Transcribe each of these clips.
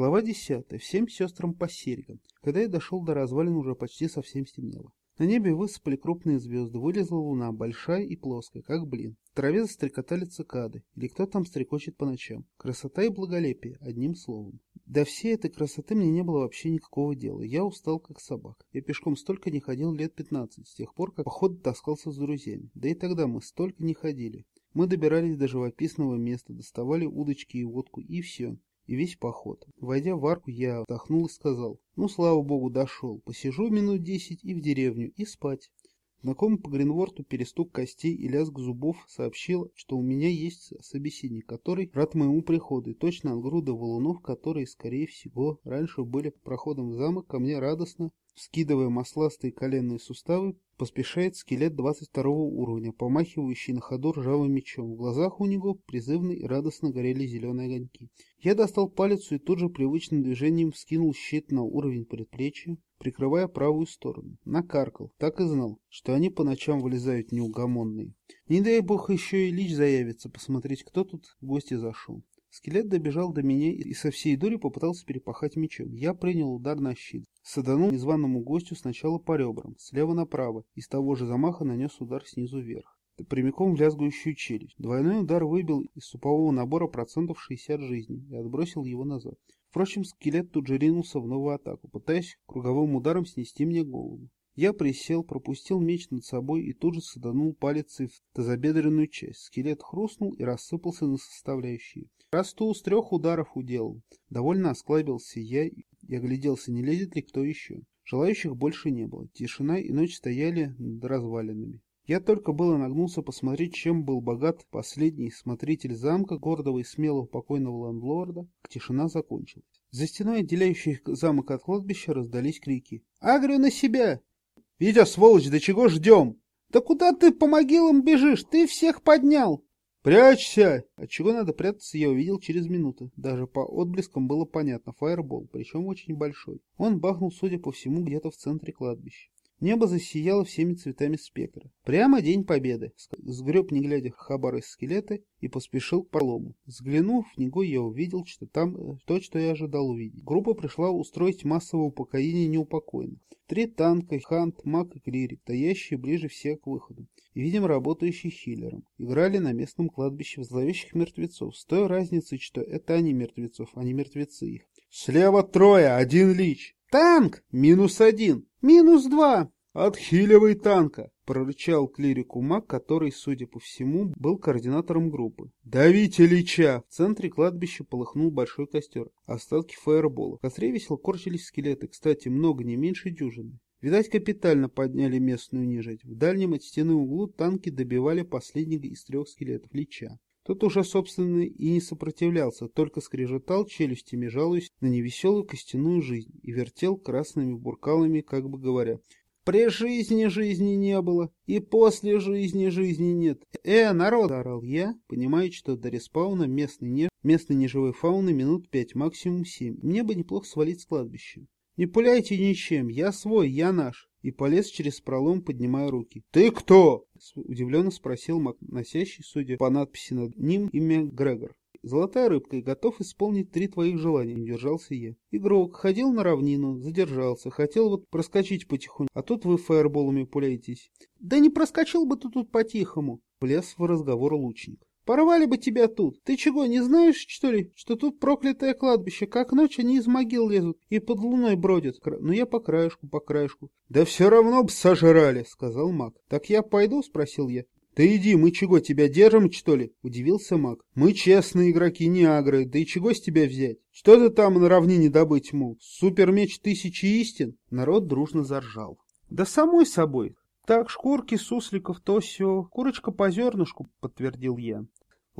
Глава десятая. Всем сестрам по серьгам. Когда я дошел до развалин, уже почти совсем стемнело. На небе высыпали крупные звезды, вылезла луна, большая и плоская, как блин. В траве застрекотали цикады, или кто там стрекочет по ночам. Красота и благолепие, одним словом. До всей этой красоты мне не было вообще никакого дела. Я устал, как собак. Я пешком столько не ходил лет пятнадцать, с тех пор, как поход таскался с друзьями. Да и тогда мы столько не ходили. Мы добирались до живописного места, доставали удочки и водку, и все и весь поход. Войдя в арку, я вдохнул и сказал, ну, слава богу, дошел, посижу минут десять и в деревню, и спать. Знакомый по Гринворту перестук костей и лязг зубов сообщил, что у меня есть собеседник, который рад моему приходу, и точно от груда валунов, которые, скорее всего, раньше были проходом в замок, ко мне радостно, скидывая масластые коленные суставы, поспешает скелет 22 уровня, помахивающий на ходу ржавым мечом. В глазах у него призывно и радостно горели зеленые огоньки. Я достал палец и тут же привычным движением скинул щит на уровень предплечья, прикрывая правую сторону. Накаркал, так и знал, что они по ночам вылезают неугомонные. Не дай бог еще и Лич заявится посмотреть, кто тут в гости зашел. Скелет добежал до меня и со всей дури попытался перепахать мечом. Я принял удар на щит. Саданул незваному гостю сначала по ребрам, слева направо, и с того же замаха нанес удар снизу вверх. Прямиком в лязгующую челюсть. Двойной удар выбил из супового набора процентов 60 жизней и отбросил его назад. Впрочем, скелет тут же ринулся в новую атаку, пытаясь круговым ударом снести мне голову. Я присел, пропустил меч над собой и тут же саданул палицей в тазобедренную часть. Скелет хрустнул и рассыпался на составляющие. Растул с трех ударов уделал. Довольно осклабился я и огляделся, не лезет ли кто еще. Желающих больше не было. Тишина и ночь стояли над развалинами. Я только было нагнулся посмотреть, чем был богат последний смотритель замка, гордого и смелого покойного ландлорда. Тишина закончилась. За стеной, отделяющей замок от кладбища, раздались крики. «Агрю на себя! «Витя, сволочь, до чего ждем?» «Да куда ты по могилам бежишь? Ты всех поднял!» «Прячься!» От чего надо прятаться, я увидел через минуту. Даже по отблескам было понятно. Фаербол, причем очень большой. Он бахнул, судя по всему, где-то в центре кладбища. Небо засияло всеми цветами спектра. Прямо День Победы. Сгреб, не глядя, хабар из скелета и поспешил к пролому. Взглянув в него, я увидел, что там э, то, что я ожидал увидеть. Группа пришла устроить массовое упокоение неупокоенных. Три танка, Хант, Мак и Клирик, стоящие ближе всех к выходу, и, видимо, работающие хиллером, играли на местном кладбище в зловещих мертвецов, с той разницей, что это они мертвецов, а не мертвецы их. «Слева трое, один лич!» «Танк! Минус один! Минус два!» «Отхиливай танка!» — прорычал клирику маг, который, судя по всему, был координатором группы. «Давите Лича!» В центре кладбища полыхнул большой костер. Остатки фаербола. В костре весело корчились скелеты, кстати, много не меньше дюжины. Видать, капитально подняли местную нежить. В дальнем от стены углу танки добивали последнего из трех скелетов Лича. Тот уже, собственно, и не сопротивлялся, только скрежетал челюстями, жалуясь на невеселую костяную жизнь, и вертел красными буркалами, как бы говоря, «При жизни жизни не было, и после жизни жизни нет». «Э, народ!» — орал я, понимая, что до респауна местной, не... местной неживой фауны минут пять, максимум семь. Мне бы неплохо свалить с кладбища. «Не пуляйте ничем, я свой, я наш!» И полез через пролом, поднимая руки. «Ты кто?» — удивленно спросил Мак, носящий, судя по надписи над ним, имя Грегор. «Золотая рыбка и готов исполнить три твоих желания», — не держался я. Игрок ходил на равнину, задержался, хотел вот проскочить потихоньку, а тут вы фаерболами пуляетесь. «Да не проскочил бы ты тут по-тихому», — влез в разговор лучник. Порвали бы тебя тут. Ты чего, не знаешь, что ли, что тут проклятое кладбище, как ночь они из могил лезут и под луной бродят? Ну я по краешку, по краешку. Да все равно б сожрали, сказал маг. Так я пойду, спросил я. «Ты иди, мы чего, тебя держим, что ли?» — удивился маг. «Мы честные игроки, не агры, да и чего с тебя взять? Что ты там на равнине добыть, мол? Супермеч тысячи истин?» Народ дружно заржал. «Да самой собой. Так, шкурки сусликов, то все. Курочка по зернышку», — подтвердил я.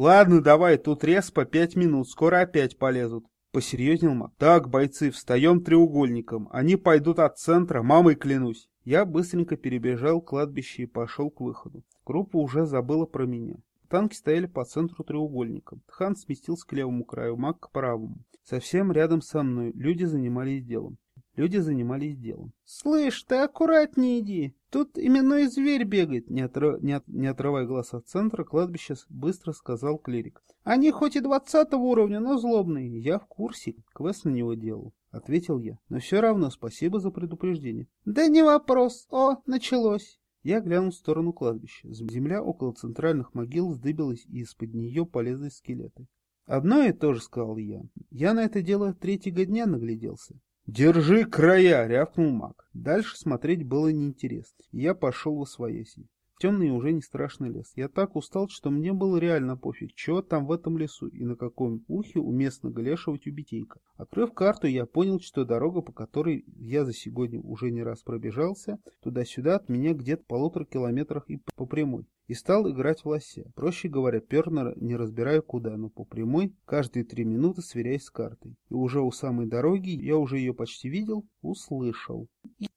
Ладно, давай, тут рез по пять минут, скоро опять полезут. Посерьезнел Мак. Так, бойцы, встаем треугольником. Они пойдут от центра, мамой клянусь. Я быстренько перебежал кладбище и пошел к выходу. Группа уже забыла про меня. Танки стояли по центру треугольника. Хан сместился к левому краю, Мак к правому. Совсем рядом со мной люди занимались делом. Люди занимались делом. «Слышь, ты аккуратнее иди! Тут именной зверь бегает!» Не, отр... не, от... не отрывая глаз от центра, кладбища быстро сказал клирик. «Они хоть и двадцатого уровня, но злобные. Я в курсе. Квест на него делал». — ответил я. — Но все равно спасибо за предупреждение. — Да не вопрос. О, началось. Я глянул в сторону кладбища. Земля около центральных могил вздыбилась, и из-под нее полезли скелеты. «Одно и то же», — сказал я. «Я на это дело третьего дня нагляделся». «Держи края!» — рявкнул маг. Дальше смотреть было неинтересно. Я пошел во свояси темный уже не страшный лес. Я так устал, что мне было реально пофиг, что там в этом лесу и на каком ухе уместно Галешева тюбетейка. Открыв карту, я понял, что дорога, по которой я за сегодня уже не раз пробежался, туда-сюда от меня где-то полутора километрах и по прямой и стал играть в лося. Проще говоря, пернер не разбирая куда, но по прямой, каждые три минуты сверяясь с картой. И уже у самой дороги, я уже ее почти видел, услышал.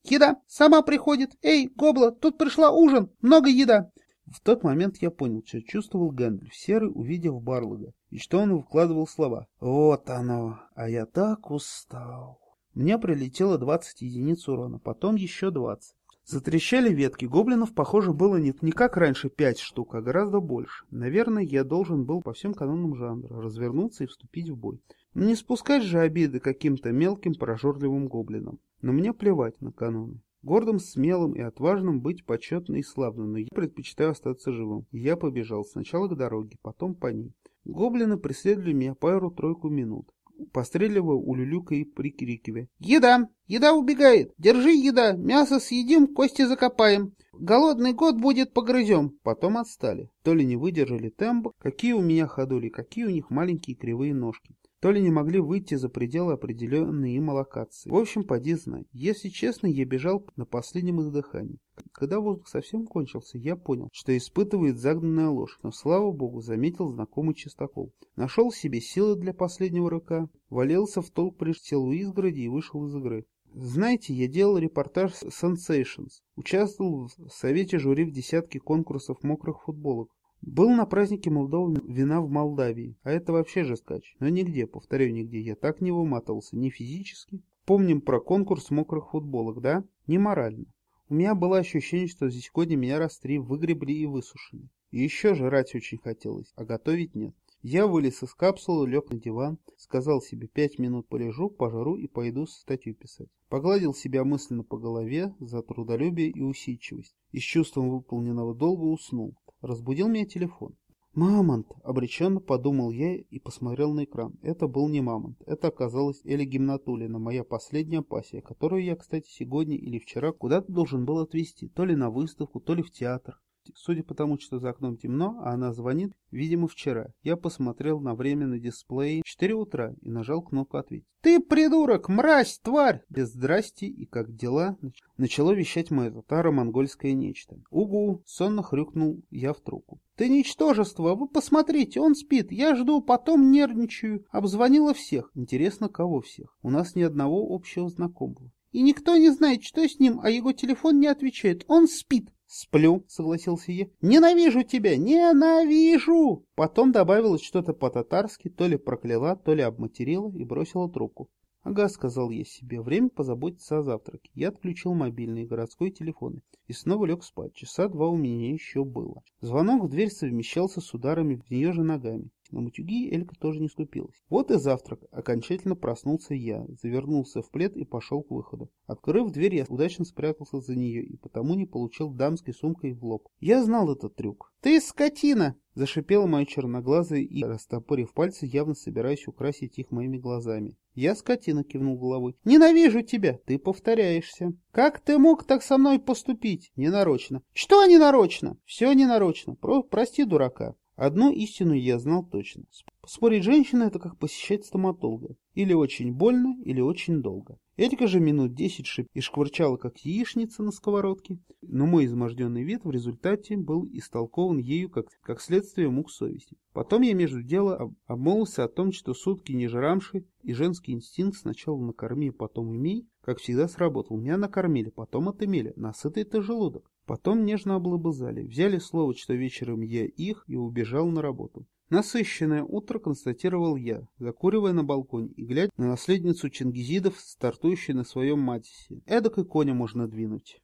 «Еда! Сама приходит! Эй, Гобла, тут пришла ужин! Много еда!» В тот момент я понял, что чувствовал Гэндальф серый, увидев Барлога, и что он выкладывал слова. «Вот оно! А я так устал!» Мне прилетело 20 единиц урона, потом еще 20. Затрещали ветки. Гоблинов, похоже, было не, не как раньше пять штук, а гораздо больше. Наверное, я должен был по всем канонам жанра развернуться и вступить в бой. Не спускать же обиды каким-то мелким прожорливым гоблинам. Но мне плевать на каноны. Гордым, смелым и отважным быть почетно и славно, но я предпочитаю остаться живым. Я побежал сначала к дороге, потом по ней. Гоблины преследовали меня пару-тройку минут постреливая, улюлюкая и прикрикивая. «Еда! Еда убегает! Держи еда! Мясо съедим, кости закопаем! Голодный год будет, погрызем!» Потом отстали. То ли не выдержали темп, какие у меня ходули, какие у них маленькие кривые ножки то ли не могли выйти за пределы определенной им локации. В общем, поди знай. Если честно, я бежал на последнем издыхании. Когда воздух совсем кончился, я понял, что испытывает загнанная ложь, но, слава богу, заметил знакомый чистокол. Нашел себе силы для последнего рыка, валился в толк, присел у изгороди и вышел из игры. Знаете, я делал репортаж Sensations, участвовал в совете жюри в десятке конкурсов мокрых футболок. Был на празднике молодого вина в Молдавии, а это вообще жесткач. Но нигде, повторяю, нигде я так не выматывался, ни физически. Помним про конкурс мокрых футболок, да? Не морально. У меня было ощущение, что здесь сегодня меня раз три выгребли и высушили. И еще жрать очень хотелось, а готовить нет. Я вылез из капсулы, лег на диван, сказал себе пять минут полежу, пожару и пойду статью писать. Погладил себя мысленно по голове за трудолюбие и усидчивость. И с чувством выполненного долга уснул. Разбудил меня телефон. «Мамонт!» — обреченно подумал я и посмотрел на экран. Это был не мамонт. Это оказалась Эля Гимнатулина, моя последняя пассия, которую я, кстати, сегодня или вчера куда-то должен был отвезти. То ли на выставку, то ли в театр. Судя по тому, что за окном темно, а она звонит, видимо, вчера. Я посмотрел на время на дисплее 4 утра и нажал кнопку «Ответить». «Ты придурок! Мразь! Тварь!» Без здрасти и как дела начало вещать мое татаро-монгольское нечто. «Угу!» — сонно хрюкнул я в трубку. «Ты ничтожество! Вы посмотрите, он спит! Я жду, потом нервничаю!» Обзвонила всех. Интересно, кого всех? У нас ни одного общего знакомого. И никто не знает, что с ним, а его телефон не отвечает. Он спит. «Сплю», — согласился я. «Ненавижу тебя! Ненавижу!» Потом добавила что-то по-татарски, то ли прокляла, то ли обматерила и бросила трубку. «Ага», — сказал я себе, — «время позаботиться о завтраке». Я отключил мобильный и городской телефоны и снова лег спать. Часа два у меня еще было. Звонок в дверь совмещался с ударами в нее же ногами. На матюги Элька тоже не скупилась. Вот и завтрак. Окончательно проснулся я, завернулся в плед и пошел к выходу. Открыв дверь, я удачно спрятался за нее и потому не получил дамской сумкой в лоб. Я знал этот трюк. «Ты скотина!» Зашипела моя черноглазая и, растопырив пальцы, явно собираясь украсить их моими глазами. Я скотина кивнул головой. «Ненавижу тебя! Ты повторяешься!» «Как ты мог так со мной поступить?» «Ненарочно!» «Что ненарочно?» «Все ненарочно! Про прости дурака!» Одну истину я знал точно. Спорить женщина – это как посещать стоматолога. Или очень больно, или очень долго. Этика же минут десять шип и шкварчала, как яичница на сковородке, но мой изможденный вид в результате был истолкован ею как, как следствие мук совести. Потом я между дело об, обмолвился о том, что сутки не жрамши, и женский инстинкт сначала накорми, потом имей, как всегда сработал. Меня накормили, потом отымели, насытый ты желудок. Потом нежно облобызали, взяли слово, что вечером я их, и убежал на работу. Насыщенное утро констатировал я, закуривая на балконе и глядя на наследницу чингизидов, стартующей на своем матисе. Эдак и коня можно двинуть.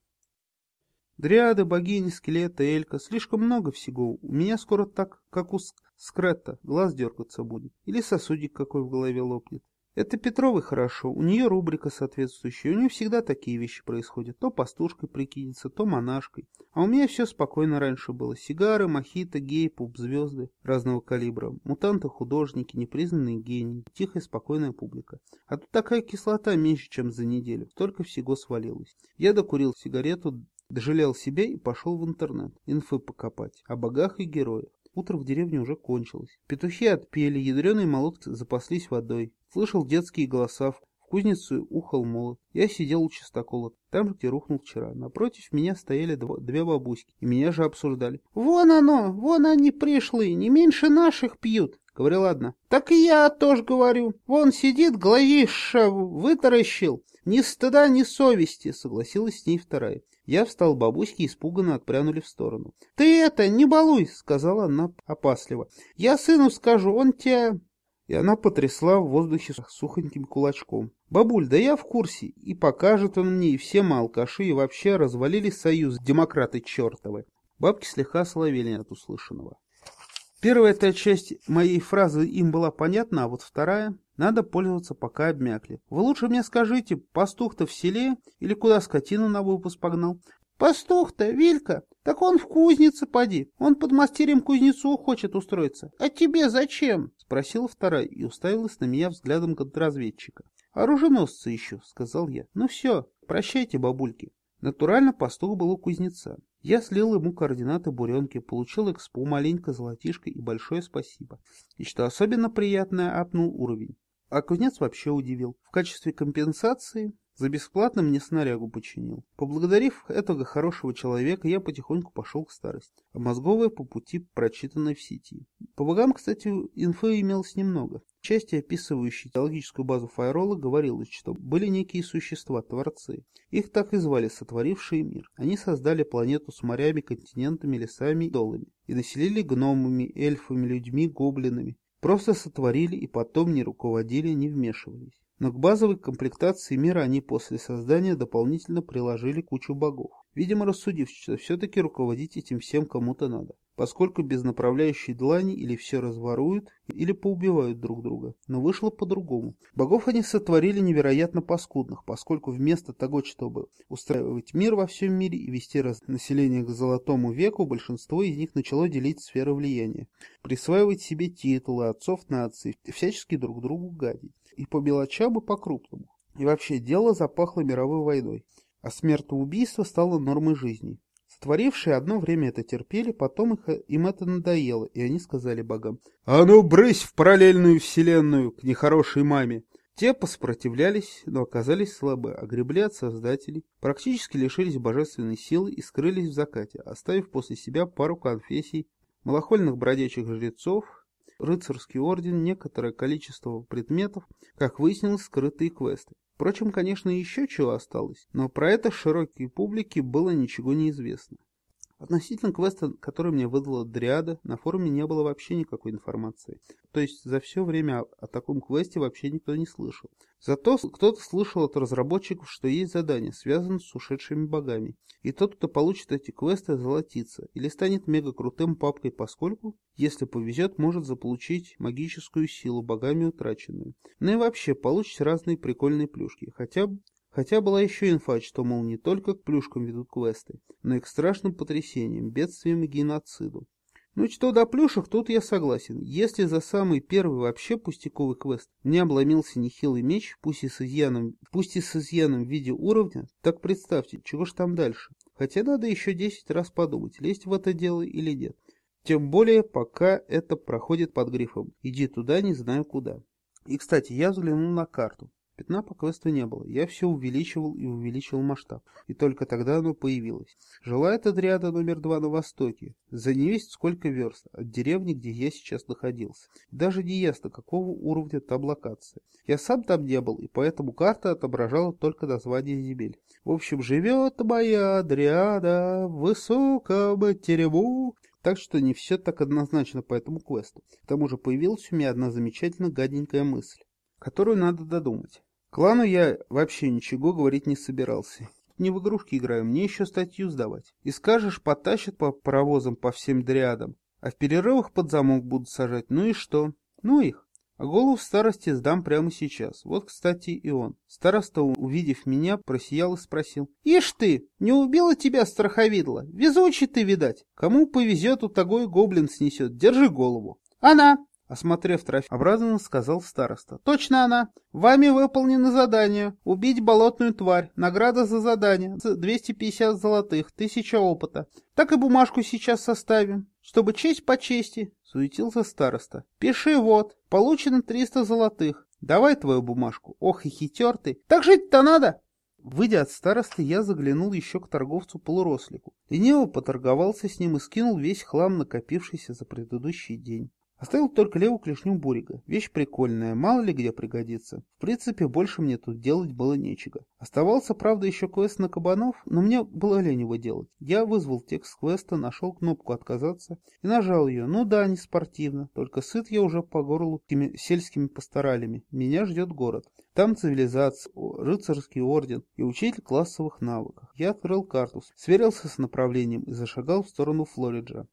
Дриады, богини, скелеты, элька, слишком много всего. У меня скоро так, как у скретта, глаз дергаться будет. Или сосудик какой в голове лопнет. Это Петровой хорошо, у нее рубрика соответствующая, у нее всегда такие вещи происходят. То пастушкой прикинется, то монашкой. А у меня все спокойно раньше было. Сигары, мохито, гей, пуп-звезды разного калибра, мутанты-художники, непризнанные гении, тихая спокойная публика. А тут такая кислота меньше, чем за неделю. Столько всего свалилось. Я докурил сигарету, дожалел себя и пошел в интернет. Инфы покопать. О богах и героях. Утро в деревне уже кончилось. Петухи отпели, ядреные молотки запаслись водой. Слышал детские голоса, в кузницу ухал молот. Я сидел у чистокола, там же, где рухнул вчера. Напротив меня стояли дво, две бабуськи, и меня же обсуждали. «Вон оно, вон они пришли, не меньше наших пьют», — говорила одна. «Так и я тоже говорю. Вон сидит, глазиша вытаращил. Ни стыда, ни совести», — согласилась с ней вторая. Я встал, бабуськи испуганно отпрянули в сторону. «Ты это, не балуй!» — сказала она опасливо. «Я сыну скажу, он тебя...» И она потрясла в воздухе сухоньким кулачком. «Бабуль, да я в курсе, и покажет он мне, и все мы и вообще развалили союз, демократы чертовы». Бабки слегка соловели от услышанного. Первая эта часть моей фразы им была понятна, а вот вторая надо пользоваться, пока обмякли. Вы лучше мне скажите, пастух-то в селе или куда скотину на выпуск погнал? Пастух-то, Вилька, так он в кузнице поди. Он под мастерем кузнецу хочет устроиться. А тебе зачем? Спросила вторая и уставилась на меня взглядом контрразведчика. Оруженосцы еще, сказал я. Ну все, прощайте, бабульки. Натурально пастух был у кузнеца. Я слил ему координаты буренки, получил экспу, маленько золотишко и большое спасибо. И что особенно приятное, апнул уровень. А кузнец вообще удивил. В качестве компенсации за бесплатно мне снарягу починил. Поблагодарив этого хорошего человека, я потихоньку пошел к старости, а мозговая по пути прочитанной в сети. По богам, кстати, инфы имелось немного. В части, описывающей теологическую базу Файрола, говорилось, что были некие существа, творцы. Их так и звали, сотворившие мир. Они создали планету с морями, континентами, лесами и долами. И населили гномами, эльфами, людьми, гоблинами. Просто сотворили и потом не руководили, не вмешивались. Но к базовой комплектации мира они после создания дополнительно приложили кучу богов. Видимо, рассудив, что все-таки руководить этим всем кому-то надо поскольку без направляющей длани или все разворуют, или поубивают друг друга. Но вышло по-другому. Богов они сотворили невероятно паскудных, поскольку вместо того, чтобы устраивать мир во всем мире и вести население к золотому веку, большинство из них начало делить сферы влияния, присваивать себе титулы отцов наций, всячески друг другу гадить. И по мелочам, и по-крупному. И вообще дело запахло мировой войной, а смертоубийство стало нормой жизни. Творившие одно время это терпели, потом их, им это надоело, и они сказали богам, «А ну, брысь в параллельную вселенную к нехорошей маме!» Те посопротивлялись, но оказались слабы, огребли от создателей, практически лишились божественной силы и скрылись в закате, оставив после себя пару конфессий, малохольных бродячих жрецов, рыцарский орден, некоторое количество предметов, как выяснилось, скрытые квесты. Впрочем, конечно, еще чего осталось, но про это широкой публике было ничего не известно. Относительно квеста, который мне выдала Дриада, на форуме не было вообще никакой информации. То есть за все время о, таком квесте вообще никто не слышал. Зато кто-то слышал от разработчиков, что есть задание, связанное с ушедшими богами. И тот, кто получит эти квесты, золотится или станет мега крутым папкой, поскольку, если повезет, может заполучить магическую силу богами утраченную. Ну и вообще получить разные прикольные плюшки, хотя Хотя была еще инфа, что, мол, не только к плюшкам ведут квесты, но и к страшным потрясениям, бедствиям и геноциду. Ну что до плюшек, тут я согласен. Если за самый первый вообще пустяковый квест мне обломился нехилый меч, пусть и с изъяном, пусть и с изъяном в виде уровня, так представьте, чего ж там дальше. Хотя надо еще 10 раз подумать, лезть в это дело или нет. Тем более, пока это проходит под грифом «иди туда, не знаю куда». И, кстати, я взглянул на карту. Пятна по квесту не было. Я все увеличивал и увеличивал масштаб. И только тогда оно появилось. Жила эта дриада номер два на востоке. За невесть сколько верст от деревни, где я сейчас находился. Даже не ясно, какого уровня там локация. Я сам там не был, и поэтому карта отображала только название земель. В общем, живет моя дриада в высоком терему. так что не все так однозначно по этому квесту. К тому же появилась у меня одна замечательно гаденькая мысль, которую надо додумать. Клану я вообще ничего говорить не собирался. Не в игрушки играю, мне еще статью сдавать. И скажешь, потащат по паровозам по всем дриадам, а в перерывах под замок будут сажать. Ну и что? Ну их. А голову в старости сдам прямо сейчас. Вот, кстати, и он. Староста, увидев меня, просиял и спросил. «Ишь ты, не убила тебя страховидла? Везучий ты, видать. Кому повезет, у того и гоблин снесет. Держи голову». «Она!» Осмотрев трофей, обрадованно сказал староста. «Точно она! Вами выполнено задание. Убить болотную тварь. Награда за задание. 250 золотых, 1000 опыта. Так и бумажку сейчас составим, чтобы честь по чести суетился староста. «Пиши вот, получено триста золотых. Давай твою бумажку. Ох и хитер ты. Так жить-то надо!» Выйдя от старосты, я заглянул еще к торговцу-полурослику. Лениво поторговался с ним и скинул весь хлам, накопившийся за предыдущий день. Оставил только левую клешню Бурига. Вещь прикольная, мало ли где пригодится. В принципе, больше мне тут делать было нечего. Оставался, правда, еще квест на кабанов, но мне было лень его делать. Я вызвал текст квеста, нашел кнопку «Отказаться» и нажал ее. Ну да, не спортивно, только сыт я уже по горлу теми сельскими пасторалями. Меня ждет город. Там цивилизация, рыцарский орден и учитель классовых навыков. Я открыл карту, сверился с направлением и зашагал в сторону Флориджа.